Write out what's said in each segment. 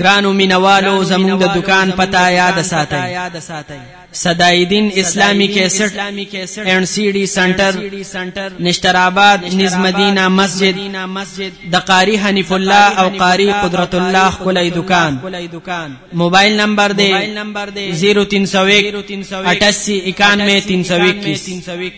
ګرانو مینوالو زموږ د دکان پتا یاد ساتئ صدایدین اسلامی کیسټ اند سی ډی سنټر نشتر آباد نز مدینه مسجد د قاری حنیف الله او قاری قدرت الله کولای دکان موبایل نمبر دی 0301 88 91 321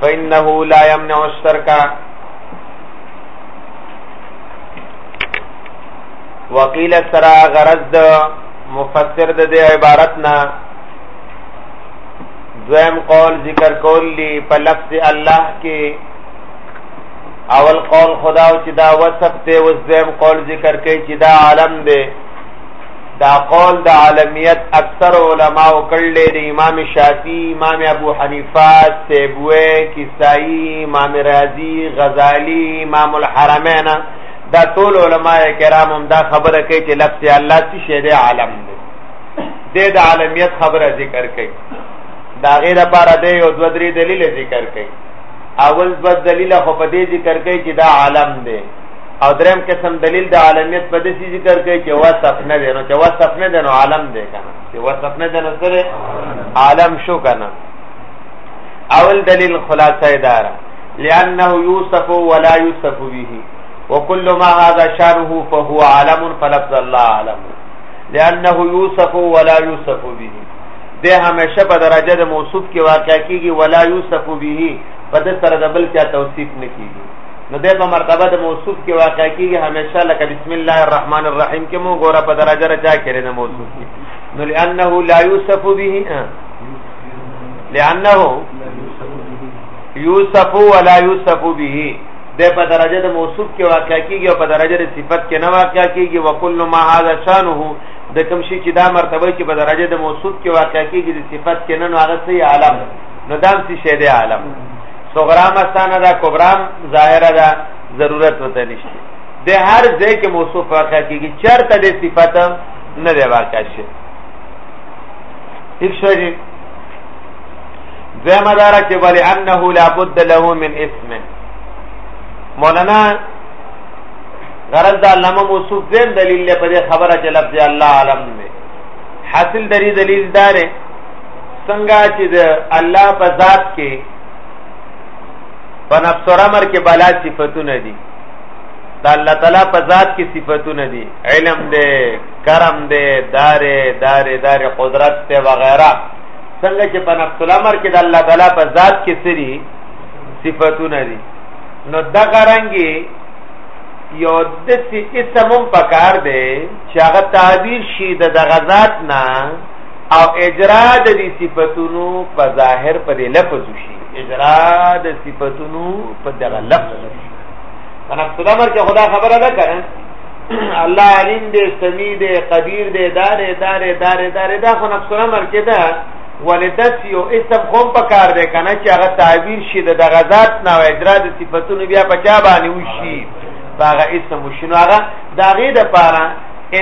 فإنه لا يمنع الشرك وقيل سرا غرض د مفسر د دې عبارت نه دویم قول ذکر کول لی په لفظ الله کې اول قول خدا او چې دا وصف ته وس دویم قول ذکر کوي چې دا عالم دی دا قول د عالمیت اکثر علما او کړل د امام شافعی امام ابو حنیفه سیبوی کسائی امام رازی غزالی امام الحرمین دا ټول علما کرام هم دا خبره کوي چې لفظ الله څه شی دی عالم دی د عالمیت خبره ذکر کوي دا غیر لپاره دی او دوه درې دلیل ذکر کوي اول دوه دلیل خو په دې ذکر کوي چې دا عالم دی او دریم قسم دلیل د عالمیت په دې ذکر کوي چې وصف نه دی نو چې وصف نه دی نو عالم دی کنه چې وصف نه دی نو سره عالم شو کنه اول دلیل خلاصه اداره لانه یوصف ولا یوصف به وكل ما هذا شانه فهو عالم فلفظ الله عالم لانه یوصف ولا یوصف به ده همیشه په درجه د موصوف کې واقع کیږي ولا یوصف به په دې سره د بل چا توصیف نه کیږي نو د په مرتبه د موصوف کې واقع کیږي همیشه لکه بسم الله الرحمن الرحیم کې مو ګوره په درجه راځه کړي نه موصوف کې نو لانه لا یوسف به لانه یوسف ولا یوسف به د په درجه د موصوف کې واقع کیږي او په درجه د صفت کې نه واقع کیږي وکل ما هذا شانه د کوم شي چې دا مرتبه کې په درجه د موصوف کې واقع کیږي د صفت کې نه نو هغه سي عالم نو دام سي شه دی عالم صغرا مستانه ده کبرا ظاهره ده ضرورت وته نشته د هر ځای کې موصوف واقع کیږي چرته د صفات نه دی واقع شي یک شوی دی زمه دارا چې ولی انه لا بد له من اسم مولانا غرض دا علامه موصوف زین دلیل له په خبره چې لفظ الله علم دی حاصل دری دلیل داره څنګه چې د الله په ذات کې په نفس الامر کې بلا صفاتونه دي دا الله تعالی په ذات کې صفاتونه دي علم دې کرم دې دارې دارې دارې قدرت ته وغیرہ څنګه چې په نفس الامر کې د الله تعالی په ذات کې سری صفاتونه دي نو دا غرانګي یو د اسمم پکار دی چې هغه تعبیر شي د غزاد نه او اجرا د دې صفاتونو په ظاهر په دې لفظ شي اجرا د صفاتونو په دغه لفظ شي انا خدای مرکه خدا خبره ده کړه الله علیم دې سمیع دې قدیر دې دارې دارې دارې دارې دا خو نفس الامر کې ده ولدت یو اسم خو په کار دی کنه چې هغه تعبیر شي د دغه ذات نه او اجرا د صفاتونو بیا په چا باندې وشي هغه اسم شنو هغه دا غي د پاره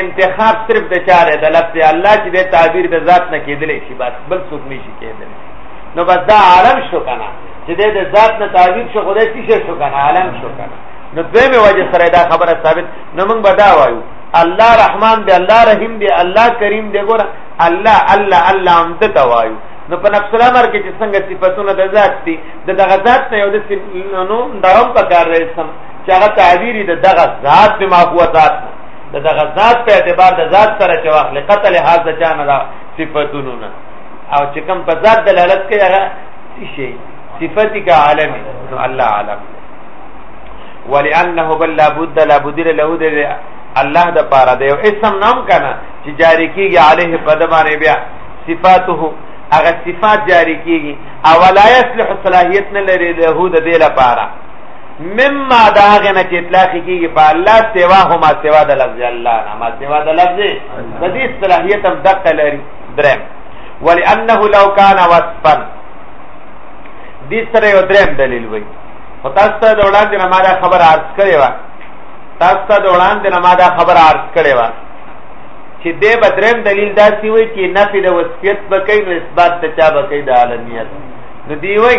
انتخاب صرف د چاره د لفظ الله چې د تعبیر د ذات نه کېدلې شي بس بل څوک نشي کېدلی نو بس دا عالم شو کنه چې د ذات نه تعبیر شو خدای څه شو کنه عالم شو کنه نو دویمه وجه سره دا خبره ثابت نو موږ به دا وایو الله رحمان دی الله رحیم دی الله کریم دی ګور الله الله الله هم ته توایو نو په نفس الامر کې چې څنګه صفاتونه د ذات دي د دغه ذات نه یو د نو داوم په کار رسم چې هغه تعبیر د دغه ذات به ما هو ذات د دغه ذات په اعتبار د ذات سره چې واخلې قتل هاذا جان دا صفاتونو نه او چې کوم په ذات دلالت کوي هغه شي صفاتی کا عالم نو الله عالم ولانه بل لابد لابد له د الله د پاره دی او اسم نام کنه چې جاری کیږي عليه په د باندې بیا صفاته هغه صفات جاری کیږي او لا يصلح صلاحیت نه لري له د دې لپاره مما دا هغه نه چې اطلاق کیږي په الله سوا هو ما سوا د لفظ الله نه ما سوا د لفظ د دې صلاحیت هم دقه لري درم ولانه لو کان وصفا دې سره یو درم دلیل وای او تاسو ته د وړاندې نه ما دا خبر عرض کړې و تاسو ته د وړاندې نه ما دا خبر عرض کړې و چې دې بدرم دلیل داسي وای چې نفي د وصفیت بکې نو اثبات ته چا بکې د عالمیت نو دی وای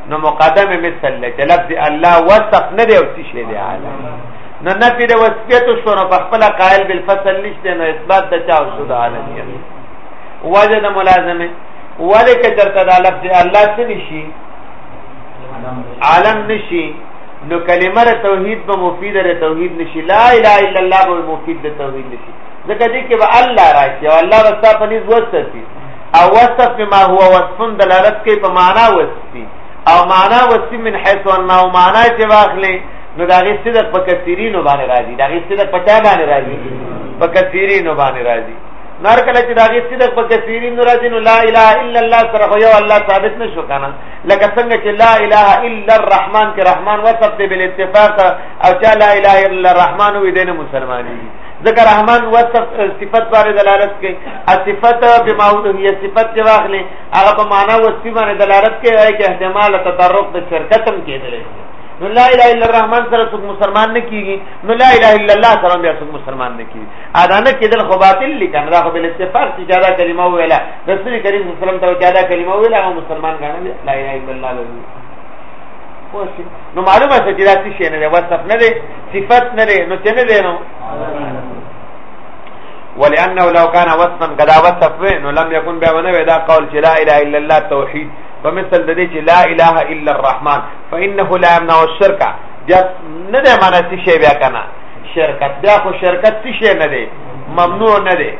نو مقدم مثل له چې لفظ الله وصف نه دی او څه شی دی عالم نو نفی د وصفیت شو نو په خپل قائل بالفصل نشته نو اثبات د چا او شو د عالم یې وجه د ملازمه ولک چرته د لفظ الله څه نشي عالم نشي نو کلمه ر توحید به مفید ر توحید نشي لا اله الا الله به مفید د توحید نشي ځکه دې کې به الله راشي او الله رستا پنيز وسته او وصف بما هو وصف دلالت کوي په معنا وصفي او معنا وصفي من حيث انه معنا چې واخلې نو داغه صدق په کثیرینو باندې راځي داغه صدق په چا باندې راځي په کثیرینو باندې راځي نار کله چې داغه صدق په کثیرینو راځي نو لا اله الا الله سره یو الله ثابت نشو کنه لکه څنګه چې لا اله الا الرحمن کې رحمان وصف دی بل اتفاق او چې لا اله الا الرحمن وي دین مسلمانۍ ذکر رحمان و صفت باندې دلالت کوي ا صفت به ماوهیه صفت دی واخلې هغه په معنا و صفت باندې دلالت کوي هغه کې احتمال تطرق د شرکت هم کېدل نو لا اله الا الرحمن سره څوک مسلمان نه کیږي نو لا اله الا الله سره بیا څوک مسلمان نه کیږي اذانه کېدل خو باطل لیکنه دا خو بل اتفاق چې دا کلمه ویله رسول کریم صلی الله علیه وسلم ته دا کلمه ویله هغه مسلمان غنل لا اله الا الله نو معلومه چې دا څه شي نه وصف نه دی صفت نه دی نو څه نه دی نو ولانه لو كان وصفا قدا وصف نو لم يكن به ونه دا قول چې لا اله الا الله توحید فمثل د دې چې لا اله الا الرحمن فانه لا يمنع الشرك بیا نه ده معنا څه شی بیا کنه شرکت بیا خو شرکت څه شی نه دی ممنوع نه دی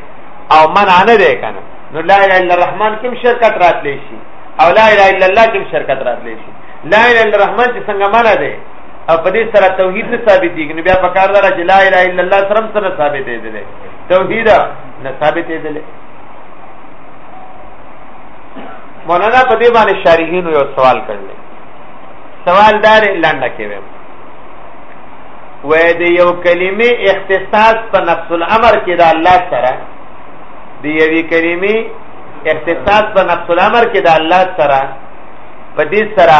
او منع نه دی کنه نو لا اله الا الرحمن کوم شرکت راتلی شي او لا اله الا الله کوم شرکت راتلی شي لا اله الا الرحمن چې څنګه منع دی او په دې سره توحید نه ثابتېږي نو بیا په کار دره چې لا اله الا الله سره سره ثابتې دي توحید نه ثابتې دي مولانا په دې باندې شارحینو یو سوال کړل سوال دار لنډه کې ویم وې د یو کلمې اختصاص په نفس الامر کې د الله سره د یوې کلمې اختصاص په نفس الامر کې د الله سره په دې سره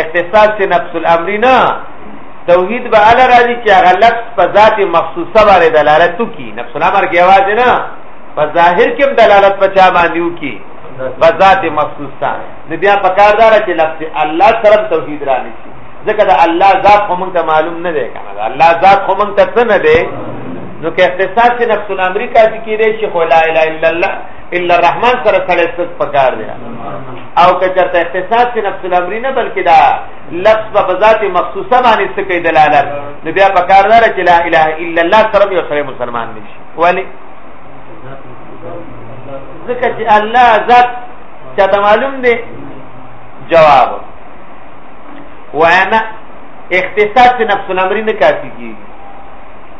اختصاص چې نفس الامری نه توحید به ال راځي چې هغه لفظ په ذات مخصوصه باندې دلالت وکي نفس الامر کې आवाज نه په ظاهر کې دلالت په چا باندې وکي په ذات مخصوصه نو بیا په کار دار چې لفظ الله سره توحید را نشي ځکه دا الله ذات خو مونږ ته معلوم نه دی کنه دا الله ذات خو مونږ ته څه نه دی نو که اختصاص چې نفس الامریکا ذکر شي خو لا اله الا الله الا الرحمن سره سره څه پکار دی او که چرته اختصاص کې نفس الامر نه بلکې دا لفظ په ذات مخصوصه باندې څه کوي دلالت نو بیا په کار دار چې لا اله الا الله سره یو سره مسلمان نشي ولی ځکه چې الله ذات چاته معلوم دی جواب وانا اختصاص نفس الامر نه کافي کیږي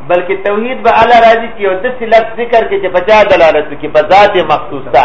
بلکې توحید به الله راضي کیو د لفظ ذکر کې چې بچا دلالت کې په ذات مخصوصه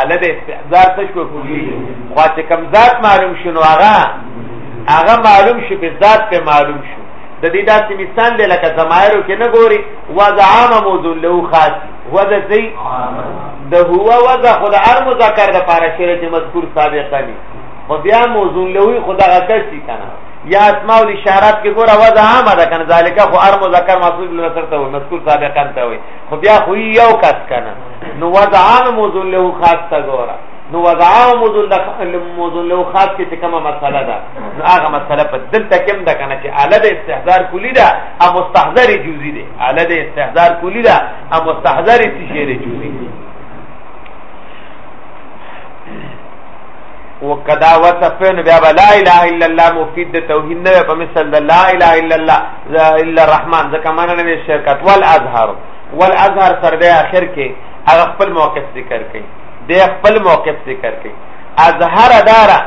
اله د استحضار څه شو کوي خو چې کم ذات معلوم شنو هغه هغه معلوم شي په ذات په معلوم شو د دې داسې مثال دی لکه زمایرو کې نه ګوري وزعام موضوع له خاص وزه زی د هو وزه خود ار مذکر د پاره شری چې مذکور سابقه ني خو بیا موضوع له خدا غکشي کنه یا اسماء الاشارات کې ګوره وزه عامه ده کنه ذالک خو ار مذکر مصروف لنصر ته مذکور سابقا ته وي خو بیا خو یو کس کنه نو وضعان موضوع له خاص تا ګوره نو وضعان موضوع له موضوع له خاص کې کومه مسله ده نو هغه مسله په دلته کوم ده کنه چې اعلی د استحضار کلی ده او مستحضر جزئی ده اعلی د استحضار کلی ده او مستحضر تشهیر جزئی ده او کدا وصف نو بیا لا اله الا الله مفید د توحید نه په مثال د لا اله الا الله الا الرحمن ځکه معنا نه شرکت والازهر والازهر سره د اخر کې هغه خپل موقف ذکر کړي د خپل موقف ذکر کړي ازهر دارا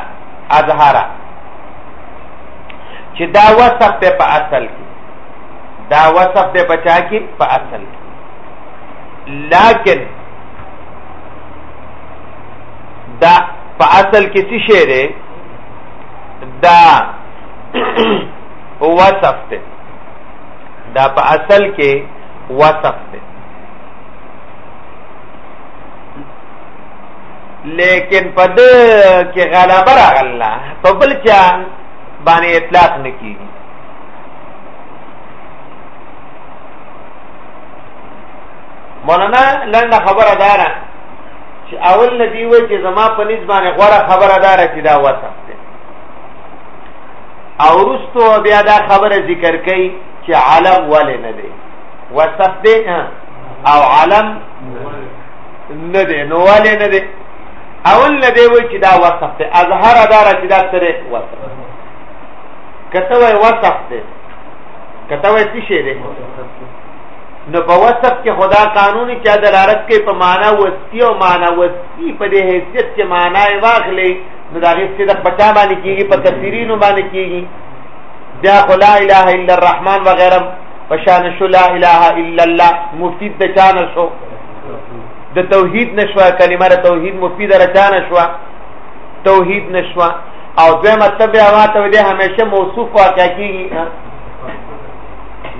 ازهر چې دا وصف ته په اصل کې دا وصف ته بچا کې په اصل کې لیکن دا په اصل کې څه شی دی دا وصف دی دا په اصل کې وصف دی لیکن په دې کې غلبه راغله په بل چا باندې اطلاق نکېږي مولانا لنډه خبره دارا چې اول نبی وای چې زما په نسبانه غوړه خبره دار چې دا وصف ده او رستو بیا دا خبره ذکر کړي چې علم ولې نه دی وصف دی او علم نه دی نو ولې نه دی اول نه دی وای چې دا وصف دی اظهر دار چې دا سره وصف کته وای وصف دی کته وای څه شی دی نو په وصف کې خدا قانوني چې دلالت کوي په معنا وستی او معنا وستی په دې حیثیت چې معنا یې واخلې نو دا غیث د بچا باندې کیږي په کثیرینو باندې کیږي بیا خو لا اله الا الرحمن وغیرہ پشان شو لا اله الا الله مفید د چانه شو د توحید نشوا کلمه د توحید مفید را چانه شو توحید نشوا او دوی مطلب هوا ته دې همیشه موصوف واقع کیږي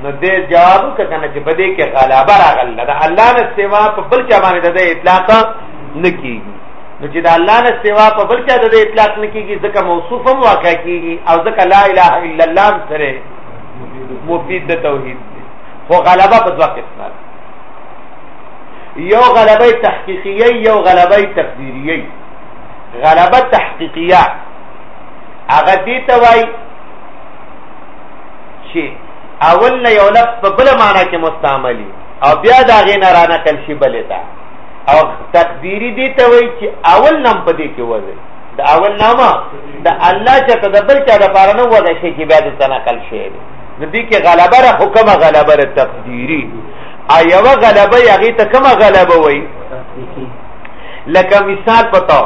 نو دې جواب وکړنه چې بده کې غلبه راغله دا الله نه سیوا په بل چا باندې د اطلاق نه کیږي نو چې د الله نه سیوا په بل چا د اطلاق نه کیږي ځکه موصوف هم واقع کیږي او ځکه لا اله الا الله سره مفید د توحید دی خو غلبه په ځواب قسمه یو غلبه تحقیقیه یو غلبه تقدیریه غلبه تحقیقیه هغه دې ته وایي شي اول نه یو لفظ په بل معنا کې مستعملي او بیا دا غې نه را نقل شي بلې ته او تقدیری دي ته وایي چې اول نم په دې کې وځي د اول نامه د الله چې ته د بل چا د پاره نه وځي شي چې بیا د تنقل شي د دې کې غلبه را حکم غلبه را تقدیری ایو غلبه یغی ته کومه غلبه وایي لکه مثال پتاو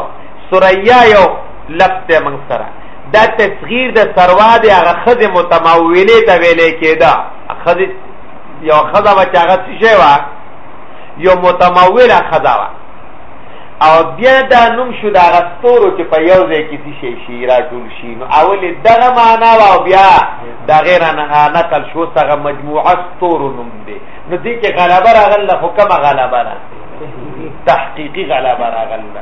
سوریا یو لفظ ته موږ سره دا تصغیر د سروا دی هغه خزه متموله ته ویلې کېده خزه یو خزه و چې هغه څه شی و یو متموله خزه و او بیا دا نوم شو دا غستورو چې په یو ځای کې څه شی شي را ټول شي نو اول دغه معنا او بیا دا غیر نه نقل شو څنګه مجموعه ستورو نوم دی نو دې کې غلبه راغله حکم غلبه را تحقیقی غلبه راغله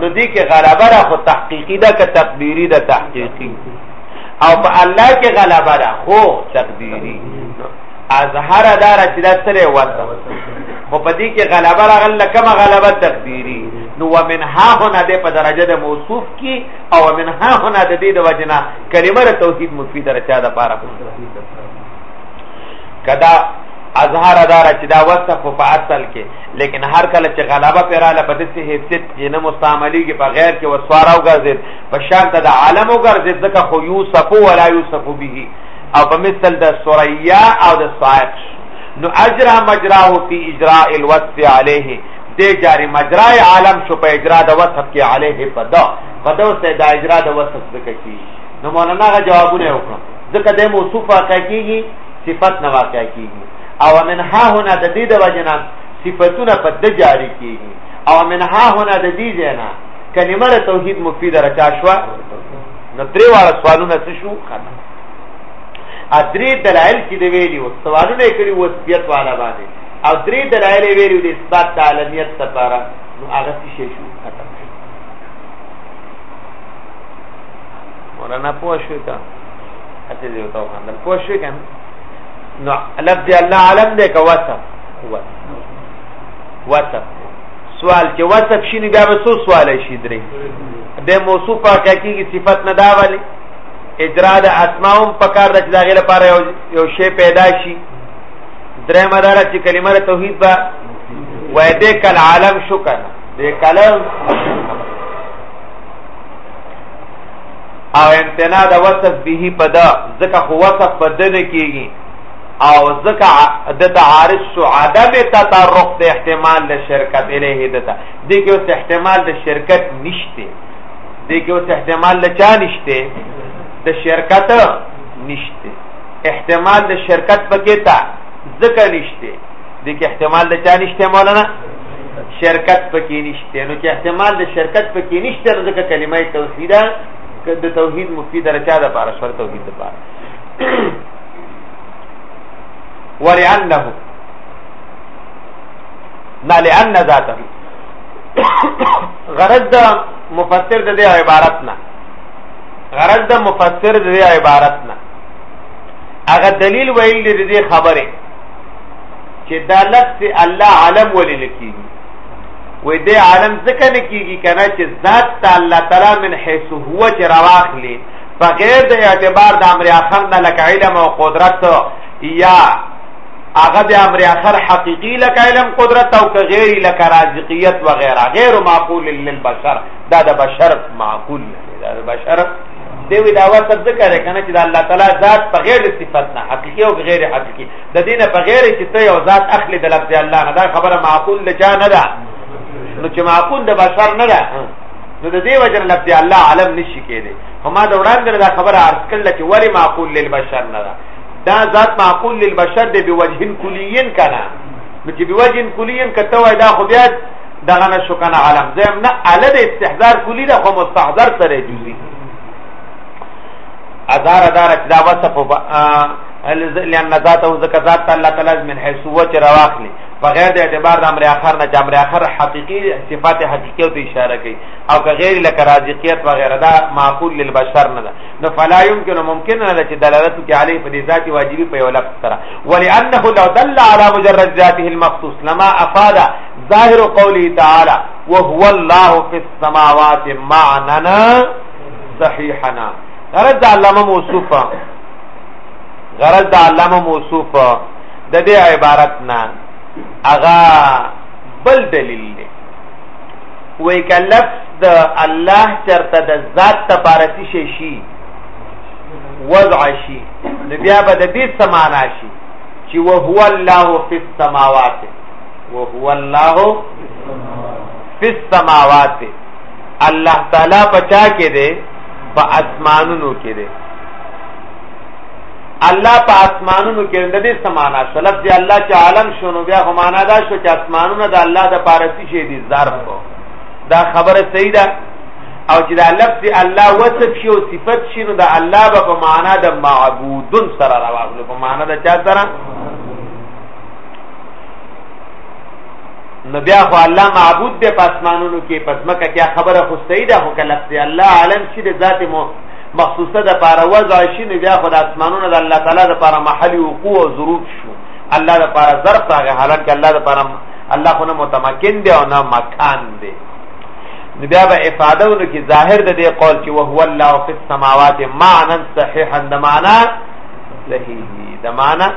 نو دې کې غلبه را خو تحقیقی ده که تقدیری ده تحقیقی او په الله کې غلبه را خو تقدیری اظهر دار چې دا سره وته خو په دې کې غلبه را غل کما غلبه تقدیری نو ومن ها هنا ده په درجه ده موصوف کی او ومن ها هنا ده دې د وجنا کلمه توحید مفید رچا ده پاره کدا اظهار دار چې دا وصف په اصل کې لیکن هر کله چې غلبه پیراله په دې حیثیت چې نه مستعملي کې په غیر کې وسوارا او ګرځید په شان ته د عالم او ګرځید ځکه خو یوسف ولا یوسف به او په مثل د سوریا او د صائق نو اجرا مجراه فی اجراء الوصف علیه دې جاری مجرا عالم شو په اجرا د وصف کې علیه پدا پدا سه د اجرا د وصف ځکه کی نو مولانا جوابونه وکړه ځکه د موصوف واقع کیږي صفت نه واقع کیږي او من ها هنا د دې د وجنا صفاتونه په د جاری کیږي او من ها هنا د دې جنا کلمه د توحید مفید رچا شو نو درې واړه سوالونه څه شو خاطر ا درې دلایل چې دی ویلی او سوالونه کړي وصیت والا باندې او درې دلایل ویلی د اثبات تعلمیت لپاره نو هغه څه شي شو خاطر مولانا پوښوي تا اته دیو تا وخاندل پوښوي کنه نو لفظ الله علم دې کا وصف وصف سوال چې وصف شي نه بیا به سو سوال شي درې د موصوف پاکه کیږي صفت نه دا والی اجرا د اسماءم پکار د داغه لپاره یو شی پیدا شي درې مدار چې کلمه توحید با وای دې کل عالم شو کنه دې کلم او امتناع د وصف به په دا ځکه خو وصف په د نه کیږي او ځکه د تعارض شو عدم تطرق د احتمال د شرکت الیه دته د کې اوس احتمال د شرکت نشته د کې اوس احتمال د چا نشته د شرکت نشته احتمال د شرکت پکې تا ځکه نشته د کې احتمال د چا نشته مولانا شرکت پکې نشته نو چې احتمال د شرکت پکې نشته نو ځکه کلمه توحید د توحید مفتی درچا د پاره شر توحید د پاره ولعنه نه لعن ذاته غرض د مفسر د دې عبارت نه غرض د مفسر د دې عبارت نه هغه دلیل ویل دي د خبره چې دا لفظ الله علم ولې لکېږي وې دې عالم ځکه لکېږي کنه چې ذات ته الله تعالی من حيث هو چې راواخلي په غیر د اعتبار د امر اخر نه لکه علم او قدرت یا هغه د امر اخر حقيقي لکه علم قدرت او که غیر لکه رازقیت و غیره غیر معقول للبشر دا د بشر معقول نه دا د بشر دی وی دا واسطه ذکر کنه چې د الله تعالی ذات په غیر صفت نه حقيقي او غیر حقيقي د دین په غیر چې ته یو ذات اخلي د لفظ الله نه دا خبره معقول نه چا نه ده نو چې معقول د بشر نه ده نو د دې وجه لفظ الله علم نشي کېده هما د وړاندې دا خبره عرض کړل چې ولی معقول للبشر نه ده دا ذات معقول للبشر دی بوجه کلیین کنه نو چې بوجه کلیین کته وای دا خو بیا دغه نه شو کنه علم زم نه اله د استحضار کلی ده خو مستحضر سره جزئی ازار ادارت دا وصف لأن ذاته ذکر ذات الله تعالی من حيث هو چې راواخلي بغیر د اعتبار د امر اخر نه چې امر اخر حقيقي صفات حقيقيه ته اشاره کوي او که غیر لکه رازقیت و غیره دا معقول للبشر نه ده نو فلا يمكن ممکن نه ده چې دلالت کې علی په ذات واجبي په یو لفظ سره ولانه لو دل على مجرد ذاته المخصوص لما افاد ظاهر قوله تعالى وهو الله في السماوات معننا صحيحنا غرض علامه موصوفه غرض د علامه موصوف د دې عبارت نه اغا بل دلیل دی وای کلف د الله چرته د ذات لپاره شي شي وضع شي نو بیا به د دې سمانا شي چې وهو الله فی السماوات وهو الله فی السماوات الله تعالی پچا کې دی په اسمانونو کې دی الله په اسمانونو کې د دې سمانا شو لفظ الله چې عالم شونو بیا هم معنا دا شو چې اسمانونه د الله د پارسی شي دي ظرف دا خبره صحیح ده او چې دا لفظ الله وصف شي او صفت شي نو دا الله به په معنا د معبودن سره راوغلو په معنا د چا سره نو بیا خو الله معبود دی په اسمانونو کې پزمکه کې خبره خو صحیح ده خو کله چې الله عالم شي د ذات مو مخصوصه د پاره وضع شي نو بیا خو د اسمانونو د الله تعالی د پاره محلي وقوع او ظروف شو الله د پاره ظرف راغی حالانکه الله د پاره الله خو نه متمکن دی او نه مکان دی نو بیا به افاده ونه کی ظاهر د دې قول چې وهو الله فی السماوات معنا صحیحا د معنا صحیح د معنا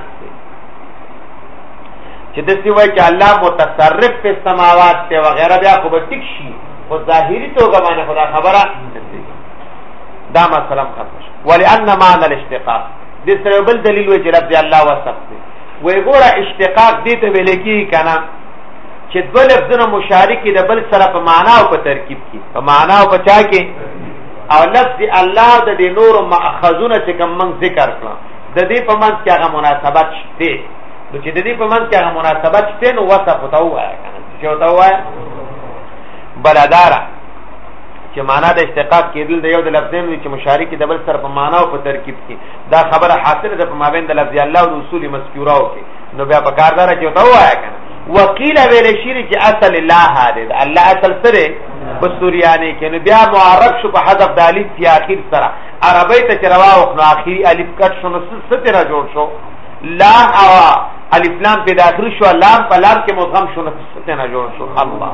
چې د سی وای چې الله متصرف په سماوات ته وغیرہ بیا خو به تک شي خو ظاهری توګه باندې خدا خبره دا مسله ختم شو ولئن معنى الاشتقاق د سره بل دلیل وی چې رب دی الله وصف دی وی ګوره اشتقاق دې ته ویل کی کنه چې دوه لفظونه مشارکي د بل سره په معنا او په ترکیب کې په معنا او په چا کې او لفظ الله د دې نور ماخذونه چې کوم من ذکر کړه د دې په منځ کې هغه مناسبت شته نو چې د دې په منځ کې هغه مناسبت شته نو وصف وتاو وایي کنه چې وتاو وایي بلادارا چې معنا د اشتقاق کېدل د یو د لفظین چې مشارک د بل سره په معنا او په ترکیب کې دا خبره حاصله ده په مابین د لفظ الله او رسول مذکورو کې نو بیا په کاردار چې ته وایا کنه وکیل ویل شری چې اصل الله هاده الله اصل سره بسوریانه کې نو بیا معرب شو په حذف د الف فی اخر سره عربی ته چې روا او اخری الف کټ شو نو ستره جوړ شو لا او الف لام په داخل شو لام په لام کې مدغم شو نو ستنه جوړ شو الله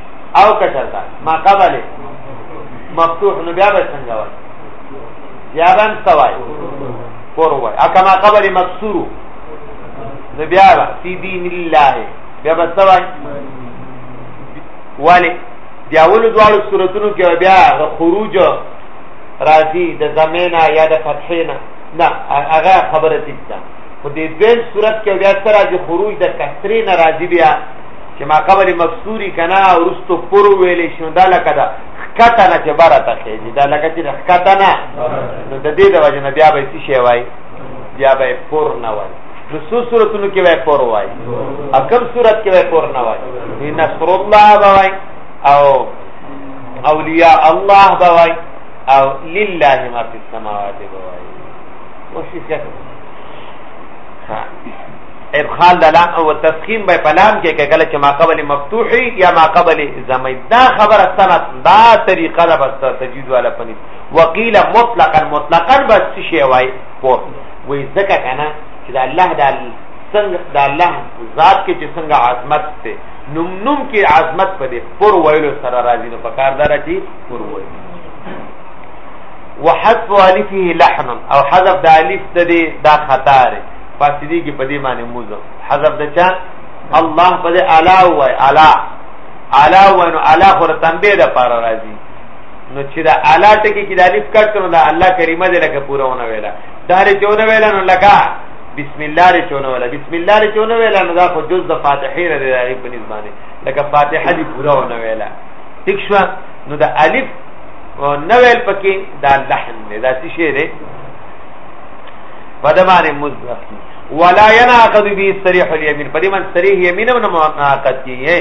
او کچرتا ما قبل مفتوح نو بیا به څنګه وای بیا به سوای کور وای او کما قبل مکسور نو بیا به فی دین الله بیا به سوای ولی بیا ول دواړو صورتونو کې بیا خروج راځي د زمینا یا د فتحینا نه هغه خبره تیته خو دې دویم صورت کې بیا سره د خروج د کسرې ناراضي بیا چې ما قبل مستوري کنا ورستو پر ویلې شنو دا لکه دا خکته نه چې بره ته خېږي دا لکه چې خکته نه نو د دې د وجه نه بیا به څه شی وای بیا به پر نه وای نو څو صورتونو کې وای پر وای اکم صورت کې وای پر نه وای نصر الله بوای او اولیاء الله بوای او لله ما فی السماوات بوای وشي څه ادخال د لام او تسکین به په لام کې کې کله چې ما قبل مفتوحي یا ما قبل زمي دا خبره سند دا طریقه ده بس تجوید والا پني وقيل مطلقا مطلقا بس شي وای پور وې ځکه کنه چې د الله د څنګه د الله ذات کې چې څنګه عظمت ته نوم نوم کې عظمت پدې پور ویلو سره راځي نو پکار دار چې پور ویلو وحذف الفه لحن او حذف د الف د دا خطا پاسدی کې په دې باندې موزه حذف د چا الله په دې اعلی وای اعلی اعلی وای نو اعلی خو تنبیه د پاره راځي نو چې دا اعلی ټکی کې د الف کټ کړو دا الله کریمه دې لکه پوره ونه ویلا دا لري چونه ویلا نو لکه بسم الله لري چونه ویلا بسم الله لري چونه ویلا نو دا خو جز د فاتحه لري راغی په نسبانه لکه فاتحه دې پوره ونه ویلا ٹھیک شو نو دا الف نو ویل پکې دا لحن دی دا څه شی دی په د باندې مزدق کی ولا ينعقد به صريح اليمين په دې باندې صريح يمين نه منعقد کیږي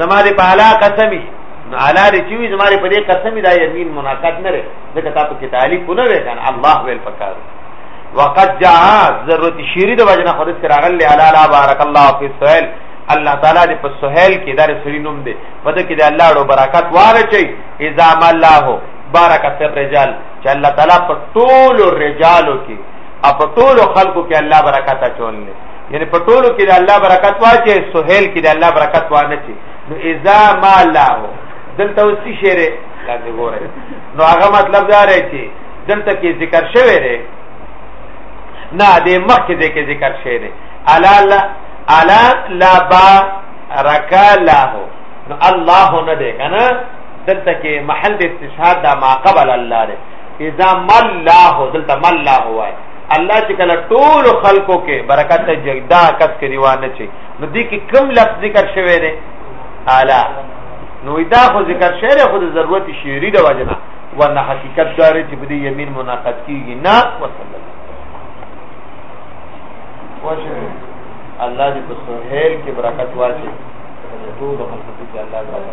زماره په علا قسمي نو علا دې چې زماره په دې قسمي دا يمين منعقد نه لري ځکه تاسو کې تعالی کو نه وکړ الله ویل پکار وقد جاء ضرورت شيري د وجنه خود سره غل علا لا بارك الله في سهيل الله تعالی دې په سهيل کې دار سړي نوم دې پد کې دې الله ورو برکات واره چي اذا ما الله بارك في الرجال چې الله تعالی په ټولو رجالو کې او په ټولو خلکو کې الله برکت اچول نه یعنی په ټولو کې د الله برکت واچي سهیل کې د الله برکت وانه چي نو اذا ما الله دلته وسی شعر لاندې ګوره نو هغه مطلب دا رہی چې دلته کې ذکر شوی دی نه د مخکې د کې ذکر شوی دی الا لا الا لا با رکا له نو الله نه دی کنه دلته کې محل د استشهاد دا ما قبل الله دی اذا ملاه دلته ملاه وای الله چې کله ټول خلکو کې برکت ته جګدا کس کې دیوانه چي نو دې کې کم لفظ ذکر شوی دی اعلی نو دا خو ذکر شعر خو د ضرورت شعری د وجنه ورنه حقیقت دار چې په دې یمین مناقض کیږي نه وصلی الله الله دې په سهیل کې برکت واچي ټول خلکو ته الله تعالی